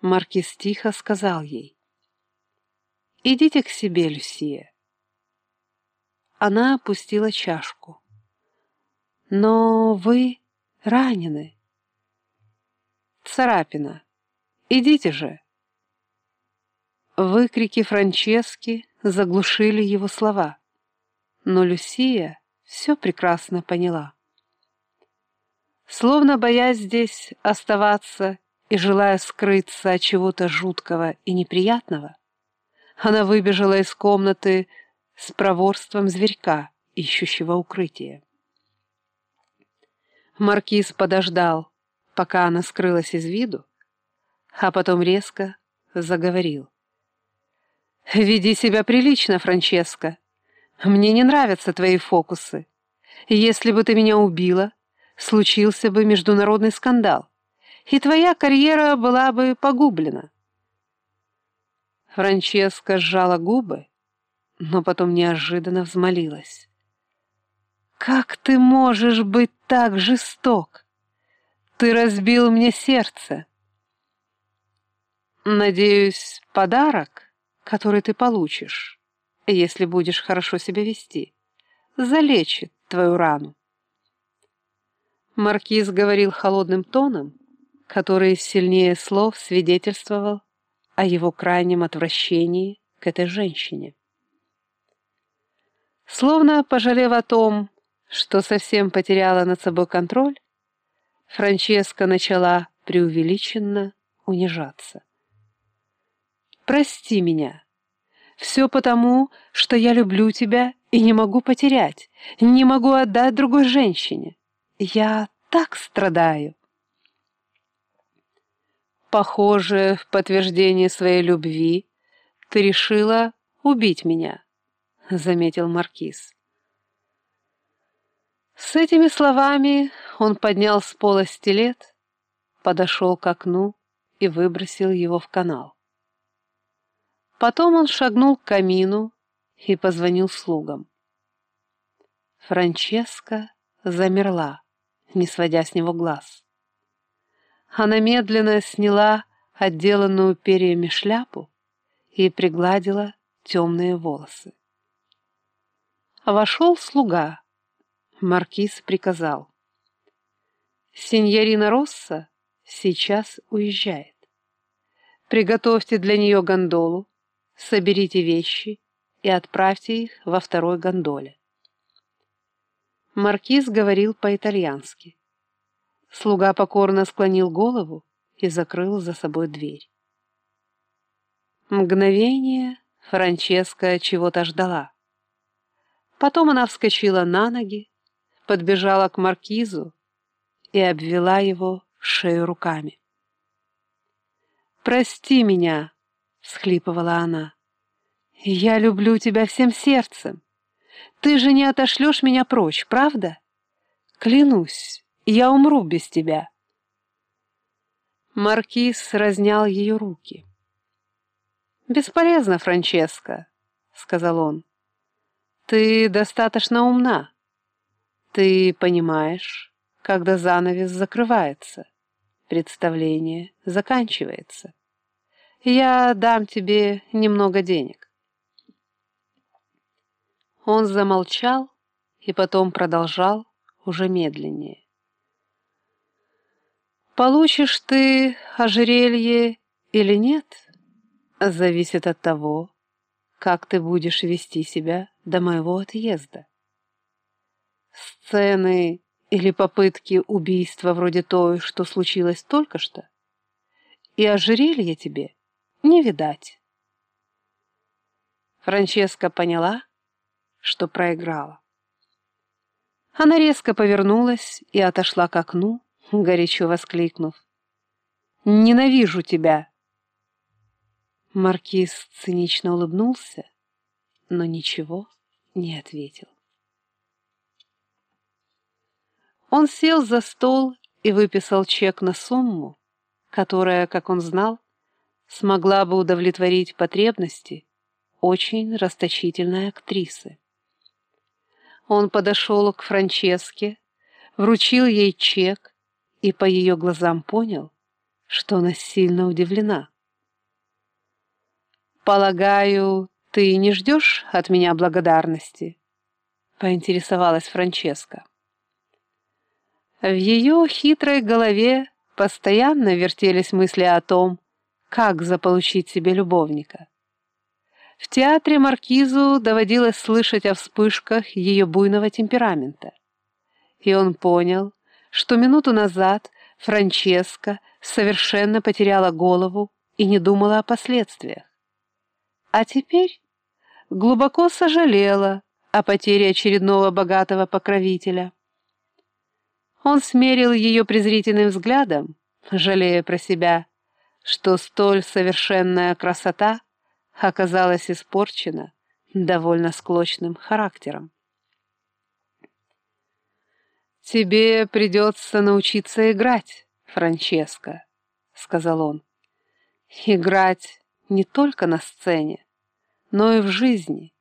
Маркиз тихо сказал ей. «Идите к себе, Люсия». Она опустила чашку. «Но вы ранены». «Царапина. Идите же». Выкрики Франчески заглушили его слова, но Люсия все прекрасно поняла. Словно боясь здесь оставаться и желая скрыться от чего-то жуткого и неприятного, она выбежала из комнаты с проворством зверька, ищущего укрытие. Маркиз подождал, пока она скрылась из виду, а потом резко заговорил. «Веди себя прилично, Франческо. Мне не нравятся твои фокусы. Если бы ты меня убила, случился бы международный скандал, и твоя карьера была бы погублена». Франческа сжала губы, но потом неожиданно взмолилась. «Как ты можешь быть так жесток? Ты разбил мне сердце». «Надеюсь, подарок...» который ты получишь, если будешь хорошо себя вести, залечит твою рану. Маркиз говорил холодным тоном, который сильнее слов свидетельствовал о его крайнем отвращении к этой женщине. Словно пожалев о том, что совсем потеряла над собой контроль, Франческа начала преувеличенно унижаться. Прости меня. Все потому, что я люблю тебя и не могу потерять, не могу отдать другой женщине. Я так страдаю. Похоже, в подтверждение своей любви ты решила убить меня, — заметил Маркиз. С этими словами он поднял с пола стилет, подошел к окну и выбросил его в канал. Потом он шагнул к камину и позвонил слугам. Франческа замерла, не сводя с него глаз. Она медленно сняла отделанную перьями шляпу и пригладила темные волосы. Вошел слуга. Маркиз приказал. «Синьорина Росса сейчас уезжает. Приготовьте для нее гондолу, соберите вещи и отправьте их во второй гондоле. Маркиз говорил по-итальянски. Слуга покорно склонил голову и закрыл за собой дверь. Мгновение Франческа чего-то ждала. Потом она вскочила на ноги, подбежала к маркизу и обвела его шею руками. «Прости меня!» — всхлипывала она. «Я люблю тебя всем сердцем. Ты же не отошлешь меня прочь, правда? Клянусь, я умру без тебя». Маркиз разнял ее руки. «Бесполезно, Франческо», — сказал он. «Ты достаточно умна. Ты понимаешь, когда занавес закрывается, представление заканчивается я дам тебе немного денег. Он замолчал и потом продолжал уже медленнее. Получишь ты ожерелье или нет, зависит от того, как ты будешь вести себя до моего отъезда. Сцены или попытки убийства вроде той, что случилось только что, и ожерелье тебе не видать. Франческа поняла, что проиграла. Она резко повернулась и отошла к окну, горячо воскликнув. «Ненавижу тебя!» Маркиз цинично улыбнулся, но ничего не ответил. Он сел за стол и выписал чек на сумму, которая, как он знал, смогла бы удовлетворить потребности очень расточительной актрисы. Он подошел к Франческе, вручил ей чек и по ее глазам понял, что она сильно удивлена. «Полагаю, ты не ждешь от меня благодарности?» — поинтересовалась Франческа. В ее хитрой голове постоянно вертелись мысли о том, как заполучить себе любовника. В театре Маркизу доводилось слышать о вспышках ее буйного темперамента. И он понял, что минуту назад Франческа совершенно потеряла голову и не думала о последствиях. А теперь глубоко сожалела о потере очередного богатого покровителя. Он смерил ее презрительным взглядом, жалея про себя, что столь совершенная красота оказалась испорчена довольно склочным характером. «Тебе придется научиться играть, Франческо», — сказал он. «Играть не только на сцене, но и в жизни.